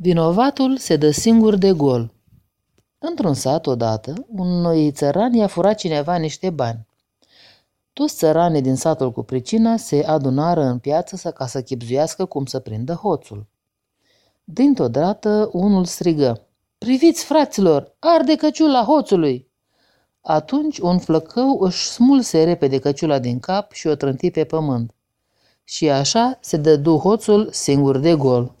Vinovatul se dă singur de gol. Într-un sat, odată, unui țăran i-a furat cineva niște bani. Toți țăranii din satul cu pricina se adunară în piață să ca să chipzuiască cum să prindă hoțul. Dintr-o dată, unul strigă, Priviți, fraților, arde căciula hoțului! Atunci un flăcău își smulse repede căciula din cap și o trânti pe pământ. Și așa se dădu hoțul singur de gol.